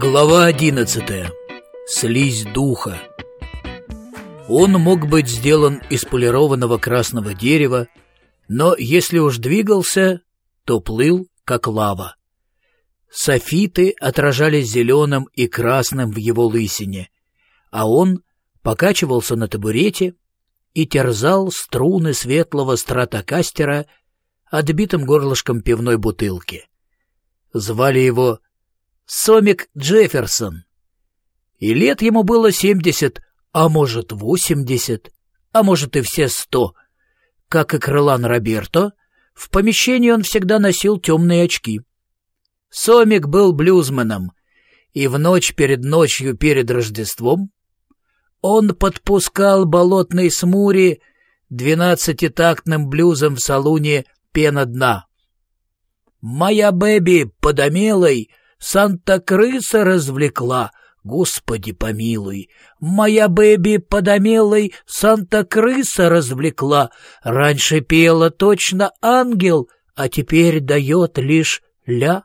Глава одиннадцатая. Слизь духа. Он мог быть сделан из полированного красного дерева, но если уж двигался, то плыл, как лава. Софиты отражались зеленым и красным в его лысине, а он покачивался на табурете и терзал струны светлого стратокастера отбитым горлышком пивной бутылки. Звали его Сомик Джефферсон. И лет ему было семьдесят, а может восемьдесят, а может и все сто. Как и Крылан Роберто, в помещении он всегда носил темные очки. Сомик был блюзменом, и в ночь перед ночью перед Рождеством он подпускал болотной смури двенадцатитактным блюзом в салуне пена дна. «Моя бэби подомелой Санта-крыса развлекла, Господи помилуй, моя бэби подомелой Санта-крыса развлекла. Раньше пела точно ангел, а теперь дает лишь ля.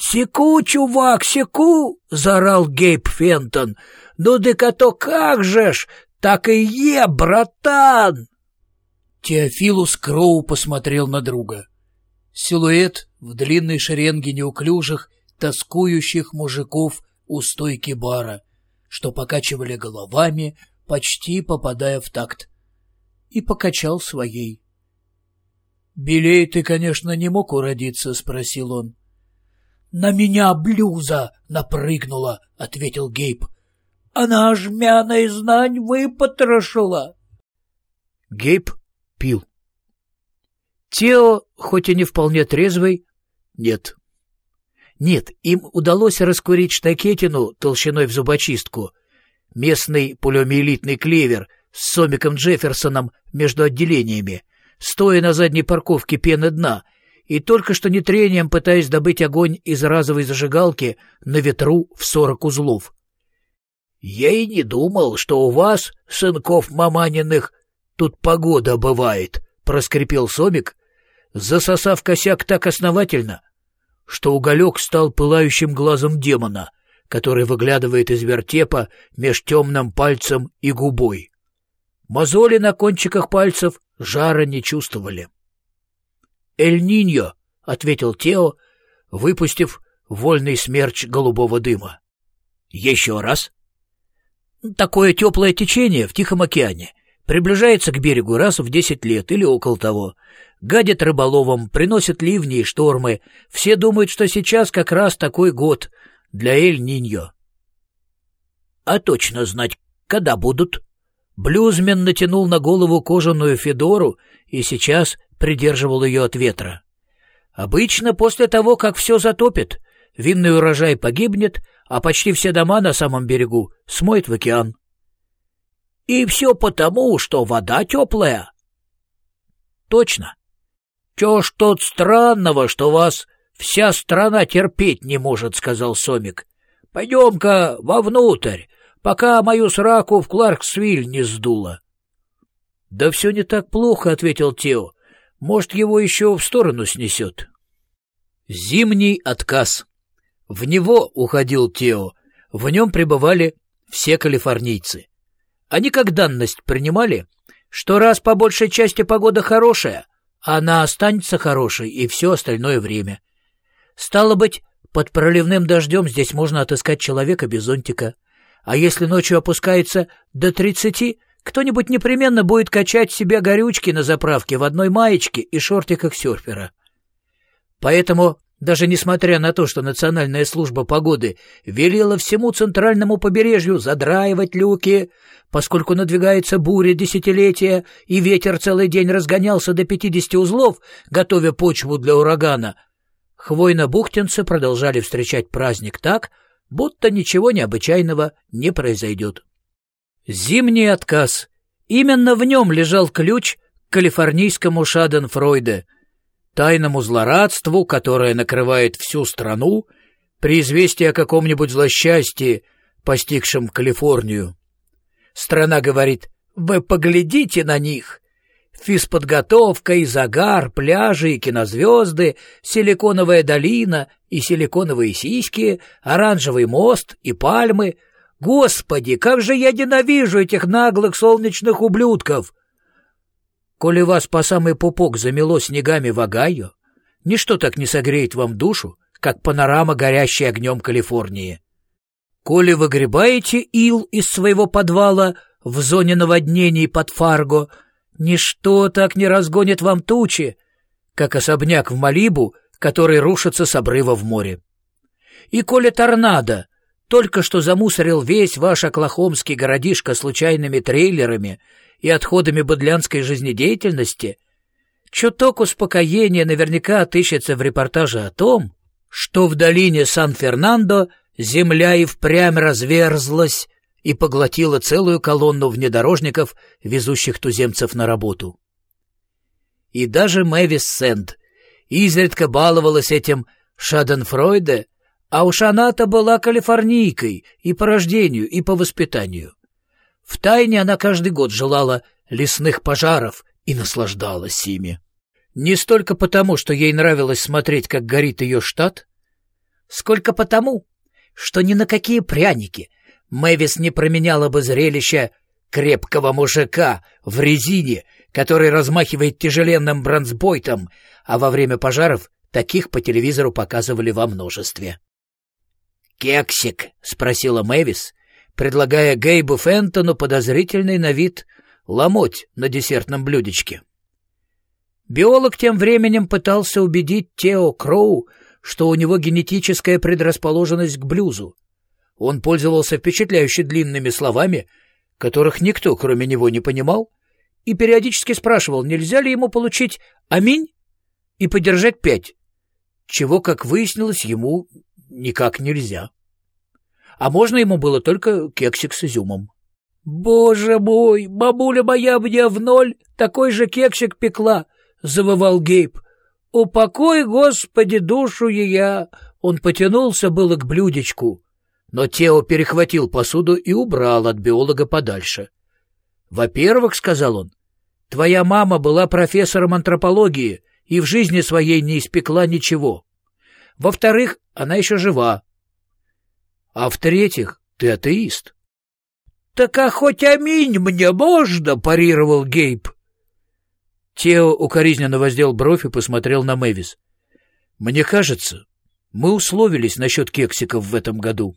«Секу, чувак, секу!» — заорал Гейб Фентон. «Ну, дека то как же ж! Так и е, братан!» Теофилус Кроу посмотрел на друга. Силуэт в длинной шеренге неуклюжих, тоскующих мужиков у стойки бара, что покачивали головами, почти попадая в такт, и покачал своей. — Белей ты, конечно, не мог уродиться, — спросил он. — На меня блюза напрыгнула, — ответил Гейб. — Она жмяной знань выпотрошила. Гейб пил. Тео, хоть и не вполне трезвый, нет. Нет, им удалось раскурить штакетину толщиной в зубочистку, местный полиомиелитный клевер с Сомиком Джефферсоном между отделениями, стоя на задней парковке пены дна и только что не трением пытаясь добыть огонь из разовой зажигалки на ветру в сорок узлов. — Я и не думал, что у вас, сынков Маманиных, тут погода бывает, — проскрипел Сомик, засосав косяк так основательно, что уголек стал пылающим глазом демона, который выглядывает из вертепа меж темным пальцем и губой. Мозоли на кончиках пальцев жара не чувствовали. «Эль-Ниньо», — ответил Тео, выпустив вольный смерч голубого дыма. «Еще раз». «Такое теплое течение в Тихом океане. Приближается к берегу раз в десять лет или около того. Гадит рыболовам, приносит ливни и штормы. Все думают, что сейчас как раз такой год для Эль-Ниньо. А точно знать, когда будут? Блюзмен натянул на голову кожаную федору и сейчас придерживал ее от ветра. Обычно после того, как все затопит, винный урожай погибнет, а почти все дома на самом берегу смоет в океан. И все потому, что вода теплая. Точно. Чё ж тут странного, что вас вся страна терпеть не может, сказал Сомик. Пойдем-ка вовнутрь, пока мою сраку в Кларксвиль не сдуло. Да все не так плохо, ответил Тео. Может, его еще в сторону снесет. Зимний отказ. В него уходил Тео. В нем пребывали все калифорнийцы. Они как данность принимали, что раз по большей части погода хорошая, она останется хорошей и все остальное время. Стало быть, под проливным дождем здесь можно отыскать человека без зонтика. А если ночью опускается до тридцати, кто-нибудь непременно будет качать себе горючки на заправке в одной маечке и шортиках серфера. Поэтому даже несмотря на то, что Национальная служба погоды велела всему центральному побережью задраивать люки, поскольку надвигается буря десятилетия, и ветер целый день разгонялся до 50 узлов, готовя почву для урагана, хвойно-бухтинцы продолжали встречать праздник так, будто ничего необычайного не произойдет. Зимний отказ. Именно в нем лежал ключ к калифорнийскому Шаденфройде — тайному злорадству, которое накрывает всю страну при известии о каком-нибудь злосчастье, постигшем Калифорнию. Страна говорит «Вы поглядите на них! Физподготовка и загар, пляжи и кинозвезды, силиконовая долина и силиконовые сиськи, оранжевый мост и пальмы. Господи, как же я ненавижу этих наглых солнечных ублюдков! Коли вас по самый пупок замело снегами в Огайо, ничто так не согреет вам душу, как панорама, горящая огнем Калифорнии. Коли выгребаете ил из своего подвала в зоне наводнений под Фарго, ничто так не разгонит вам тучи, как особняк в Малибу, который рушится с обрыва в море. И коли торнадо только что замусорил весь ваш оклахомский городишко случайными трейлерами и отходами бодлянской жизнедеятельности, чуток успокоения наверняка отыщется в репортаже о том, что в долине Сан-Фернандо земля и впрямь разверзлась и поглотила целую колонну внедорожников, везущих туземцев на работу. И даже Мэвис Сент изредка баловалась этим Шаденфройде, а уж она-то была калифорнийкой и по рождению, и по воспитанию. Втайне она каждый год желала лесных пожаров и наслаждалась ими. Не столько потому, что ей нравилось смотреть, как горит ее штат, сколько потому, что ни на какие пряники Мэвис не променяла бы зрелище крепкого мужика в резине, который размахивает тяжеленным бронзбойтом, а во время пожаров таких по телевизору показывали во множестве. «Кексик?» — спросила Мэвис, предлагая Гейбу Фентону подозрительный на вид ломоть на десертном блюдечке. Биолог тем временем пытался убедить Тео Кроу, что у него генетическая предрасположенность к блюзу. Он пользовался впечатляюще длинными словами, которых никто, кроме него, не понимал, и периодически спрашивал, нельзя ли ему получить «Аминь» и подержать пять, чего, как выяснилось, ему никак нельзя. А можно ему было только кексик с изюмом. «Боже мой, бабуля моя мне в ноль такой же кексик пекла!» — завывал Гейб. «Упокой, Господи, душу ее!» Он потянулся было к блюдечку, но Тео перехватил посуду и убрал от биолога подальше. «Во-первых, — сказал он, — твоя мама была профессором антропологии и в жизни своей не испекла ничего. Во-вторых, она еще жива. А в-третьих, ты атеист». «Так а хоть аминь мне можно?» — парировал Гейб. Тео укоризненно воздел бровь и посмотрел на Мэвис. «Мне кажется, мы условились насчет кексиков в этом году».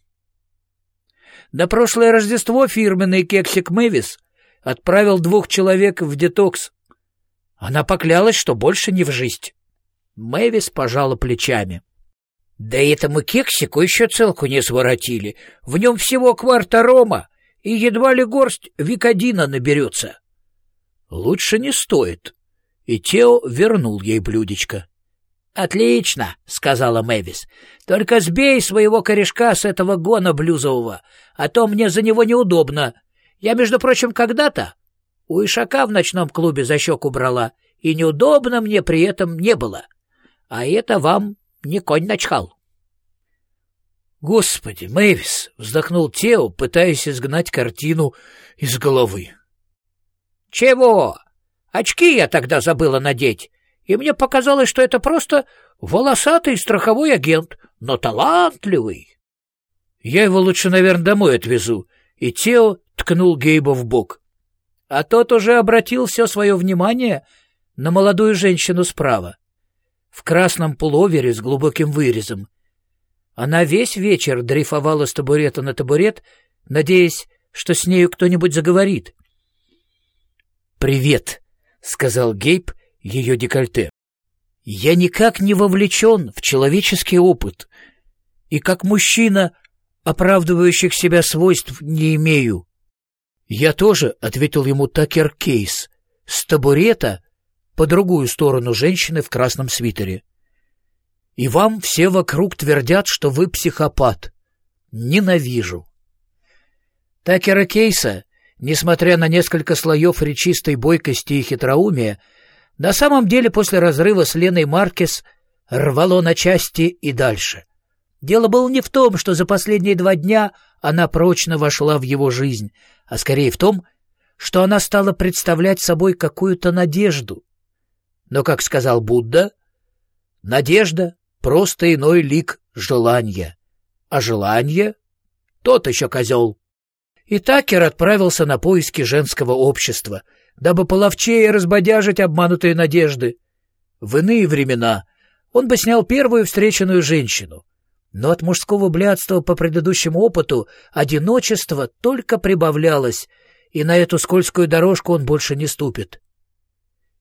На прошлое Рождество фирменный кексик Мэвис отправил двух человек в детокс. Она поклялась, что больше не в жизнь. Мэвис пожала плечами. Да этому кексику еще целку не своротили. В нем всего кварта рома, и едва ли горсть викодина наберется. Лучше не стоит, и Тео вернул ей блюдечко. «Отлично», — сказала Мэвис. «Только сбей своего корешка с этого гона блюзового, а то мне за него неудобно. Я, между прочим, когда-то у Ишака в ночном клубе за щеку брала, и неудобно мне при этом не было. А это вам не конь начхал». «Господи, Мэвис!» — вздохнул Тео, пытаясь изгнать картину из головы. «Чего?» Очки я тогда забыла надеть, и мне показалось, что это просто волосатый страховой агент, но талантливый. Я его лучше, наверное, домой отвезу, и Тео ткнул Гейба в бок. А тот уже обратил все свое внимание на молодую женщину справа, в красном пуловере с глубоким вырезом. Она весь вечер дрейфовала с табурета на табурет, надеясь, что с нею кто-нибудь заговорит. «Привет!» — сказал Гейб ее декольте. «Я никак не вовлечен в человеческий опыт, и как мужчина оправдывающих себя свойств не имею». «Я тоже», — ответил ему Такер Кейс, — «с табурета по другую сторону женщины в красном свитере. И вам все вокруг твердят, что вы психопат. Ненавижу». Такера Кейса несмотря на несколько слоев речистой бойкости и хитроумия, на самом деле после разрыва с Леной Маркес рвало на части и дальше. Дело было не в том, что за последние два дня она прочно вошла в его жизнь, а скорее в том, что она стала представлять собой какую-то надежду. Но, как сказал Будда, надежда — просто иной лик желания, а желание — тот еще козел. И Такер отправился на поиски женского общества, дабы половчее разбодяжить обманутые надежды. В иные времена он бы снял первую встреченную женщину, но от мужского блядства по предыдущему опыту одиночество только прибавлялось, и на эту скользкую дорожку он больше не ступит. —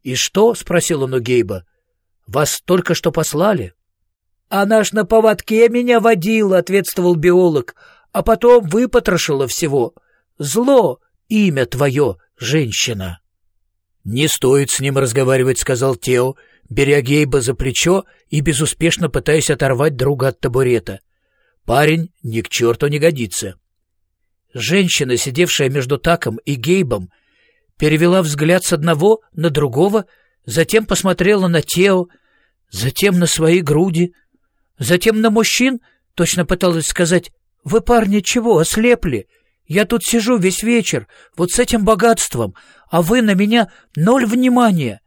И что? — спросил он у Гейба. — Вас только что послали? — Она ж на поводке меня водила, — ответствовал биолог, — а потом выпотрошила всего. Зло, имя твое, женщина. — Не стоит с ним разговаривать, — сказал Тео, беря Гейба за плечо и безуспешно пытаясь оторвать друга от табурета. Парень ни к черту не годится. Женщина, сидевшая между Таком и Гейбом, перевела взгляд с одного на другого, затем посмотрела на Тео, затем на свои груди, затем на мужчин, точно пыталась сказать, «Вы, парни, чего, ослепли? Я тут сижу весь вечер, вот с этим богатством, а вы на меня ноль внимания».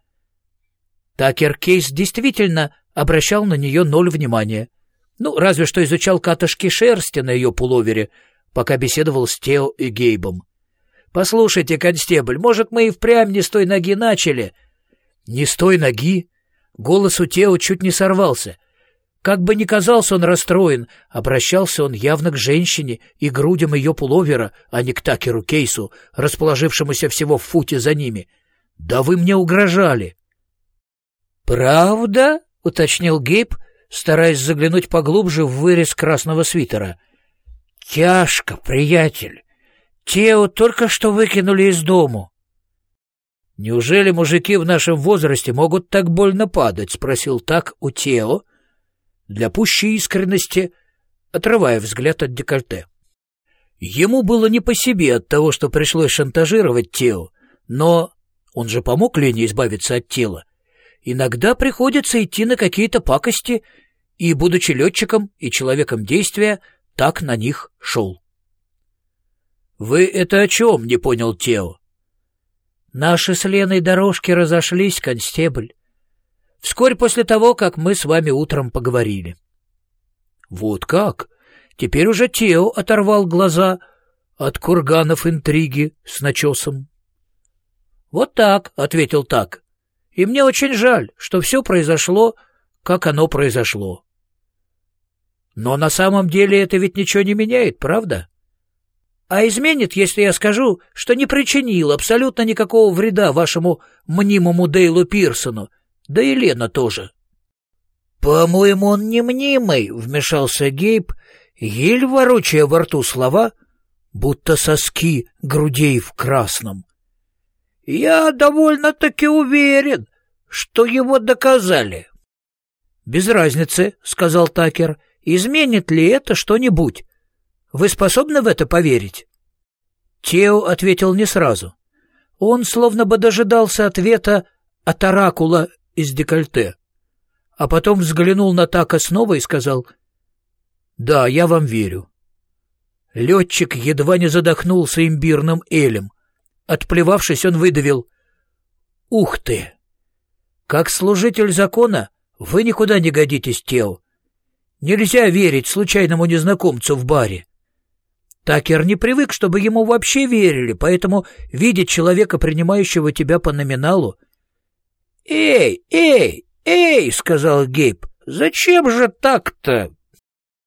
Такер Кейс действительно обращал на нее ноль внимания. Ну, разве что изучал катышки шерсти на ее пуловере, пока беседовал с Тео и Гейбом. «Послушайте, констебль, может, мы и впрямь не с той ноги начали?» «Не с той ноги?» Голос у Тео чуть не сорвался. Как бы ни казался он расстроен, обращался он явно к женщине и грудям ее пуловера, а не к Такеру Кейсу, расположившемуся всего в футе за ними. «Да вы мне угрожали!» «Правда?» — уточнил Гейб, стараясь заглянуть поглубже в вырез красного свитера. «Тяжко, приятель. Тео только что выкинули из дому». «Неужели мужики в нашем возрасте могут так больно падать?» — спросил так у Тео, для пущей искренности, отрывая взгляд от декольте. Ему было не по себе от того, что пришлось шантажировать Тео, но он же помог Лене избавиться от тела. Иногда приходится идти на какие-то пакости, и, будучи летчиком и человеком действия, так на них шел. «Вы это о чем?» — не понял Тео. «Наши с Леной дорожки разошлись, констебль. Вскоре после того, как мы с вами утром поговорили». «Вот как?» Теперь уже Тео оторвал глаза от курганов интриги с начесом. «Вот так», — ответил так. И мне очень жаль, что все произошло, как оно произошло. Но на самом деле это ведь ничего не меняет, правда? А изменит, если я скажу, что не причинил абсолютно никакого вреда вашему мнимому Дейлу Пирсону, да и Лена тоже. — По-моему, он не мнимый, — вмешался Гейб, еле ворочая во рту слова, будто соски грудей в красном. Я довольно-таки уверен, что его доказали. — Без разницы, — сказал Такер. — Изменит ли это что-нибудь? Вы способны в это поверить? Тео ответил не сразу. Он словно бы дожидался ответа от оракула из декольте. А потом взглянул на Така снова и сказал, «Да, я вам верю». Летчик едва не задохнулся имбирным элем. Отплевавшись, он выдавил. «Ух ты! Как служитель закона вы никуда не годитесь, Тео. Нельзя верить случайному незнакомцу в баре. Такер не привык, чтобы ему вообще верили, поэтому видеть человека, принимающего тебя по номиналу... — Эй, эй, эй, — сказал Гейб, — зачем же так-то?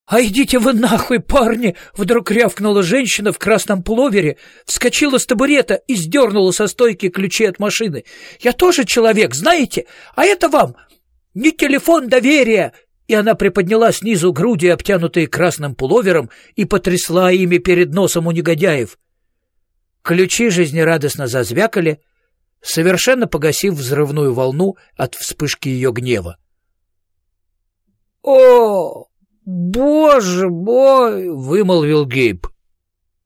«А идите вы нахуй, парни!» — вдруг рявкнула женщина в красном пловере, вскочила с табурета и сдернула со стойки ключи от машины. «Я тоже человек, знаете? А это вам не телефон доверия!» И она приподняла снизу груди, обтянутые красным пуловером, и потрясла ими перед носом у негодяев. Ключи жизнерадостно зазвякали, совершенно погасив взрывную волну от вспышки ее гнева. «О!» «Боже мой!» — вымолвил Гейб.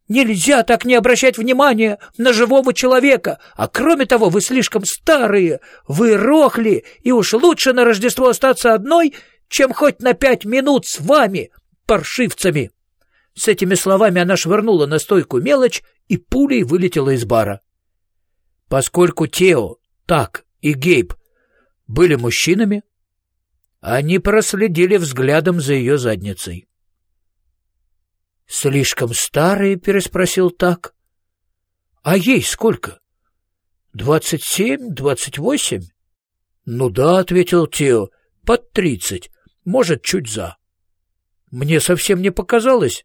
«Нельзя так не обращать внимания на живого человека, а кроме того вы слишком старые, вы рохли, и уж лучше на Рождество остаться одной, чем хоть на пять минут с вами, паршивцами!» С этими словами она швырнула на стойку мелочь и пулей вылетела из бара. Поскольку Тео, Так и Гейб были мужчинами, они проследили взглядом за ее задницей. «Слишком старые?» — переспросил Так. «А ей сколько?» «Двадцать семь, двадцать восемь?» «Ну да», — ответил Тео, — «под тридцать, может, чуть за». Мне совсем не показалось,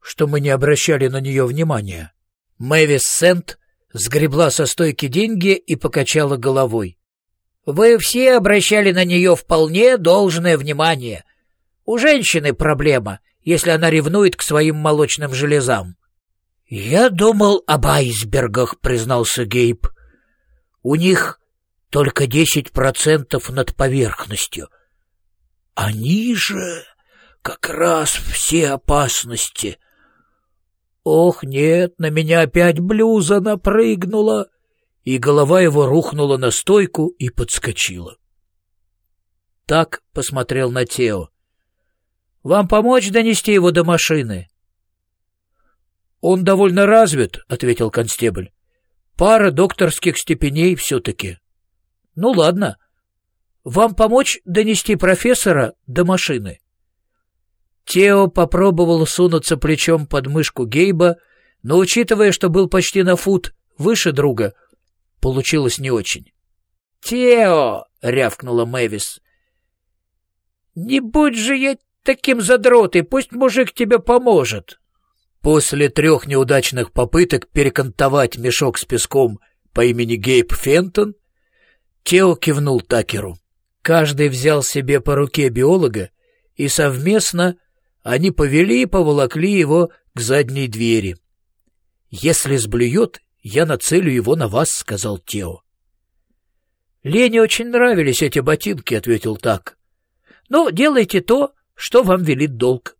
что мы не обращали на нее внимания. Мэвис Сент сгребла со стойки деньги и покачала головой. «Вы все обращали на нее вполне должное внимание. У женщины проблема, если она ревнует к своим молочным железам». «Я думал об айсбергах», — признался Гейб. «У них только десять процентов над поверхностью. Они же как раз все опасности». «Ох, нет, на меня опять блюза напрыгнула!» И голова его рухнула на стойку и подскочила. Так посмотрел на Тео. «Вам помочь донести его до машины?» «Он довольно развит», — ответил констебль. «Пара докторских степеней все-таки». «Ну ладно. Вам помочь донести профессора до машины?» Тео попробовал сунуться плечом под мышку Гейба, но, учитывая, что был почти на фут выше друга, получилось не очень. «Тео!» — рявкнула Мэвис. «Не будь же я таким задротой, пусть мужик тебе поможет!» После трех неудачных попыток перекантовать мешок с песком по имени Гейб Фентон, Тео кивнул Такеру. Каждый взял себе по руке биолога и совместно они повели и поволокли его к задней двери. «Если сблюет, я нацелю его на вас», — сказал Тео. «Лене очень нравились эти ботинки», — ответил так. «Ну, делайте то, что вам велит долг».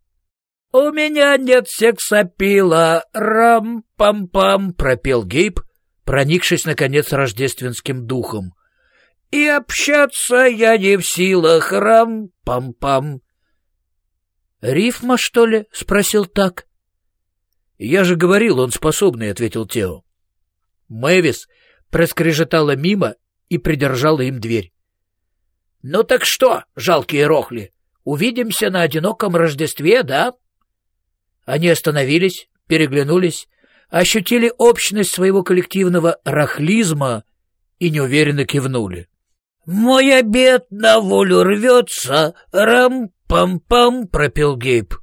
«У меня нет сексапила, рам-пам-пам», — пропел Гейб, проникшись, наконец, рождественским духом. «И общаться я не в силах, рам-пам-пам». «Рифма, что ли?» — спросил так. «Я же говорил, он способный», — ответил Тео. Мэвис проскрежетала мимо и придержала им дверь. «Ну так что, жалкие рохли, увидимся на одиноком Рождестве, да?» Они остановились, переглянулись, ощутили общность своего коллективного рахлизма и неуверенно кивнули. «Мой обед на волю рвется, рам «Пам-пам!» — пропел Гейб.